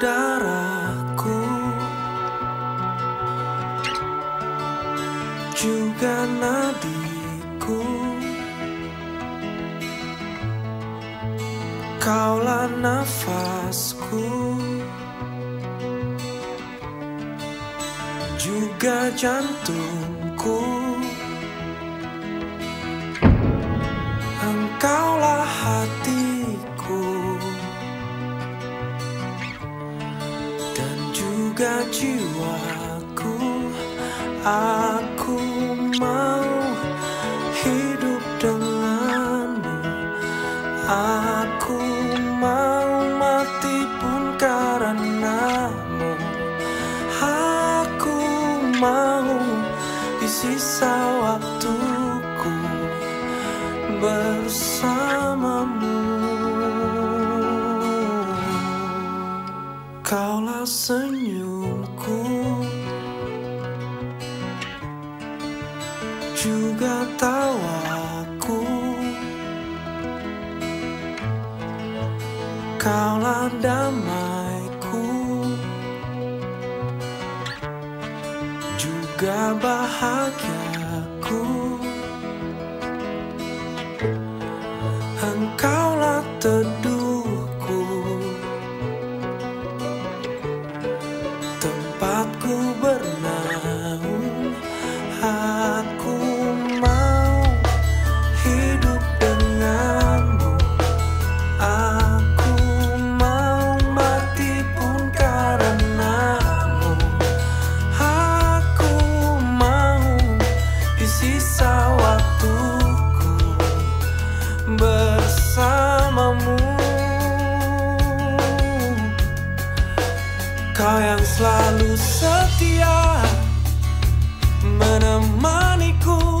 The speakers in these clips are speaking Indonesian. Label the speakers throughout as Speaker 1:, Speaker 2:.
Speaker 1: saudaraku. Juga nadiku. Kaulah nafasku. Juga jantungku jiwaku aku mau hidup denganmu. Aku mau mati pun karenamu. Aku mau di sisa waktuku bersamamu Kaulah senyumku. Juga tawaku. Kaulah damaiku. Juga bahagiaku Tempatku bernaung Kau yang selalu setia Menemaniku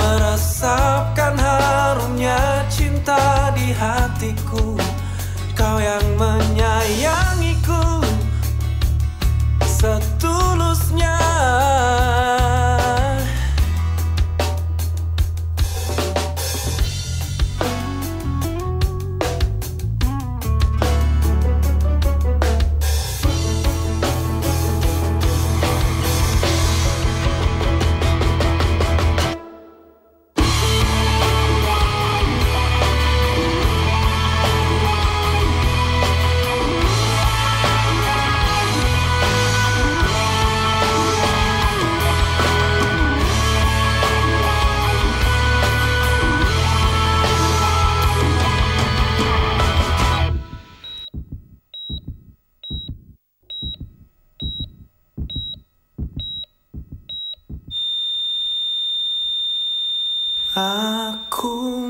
Speaker 1: Meresapkan harumnya cinta di hatiku. Kau yang menyayangiku Aku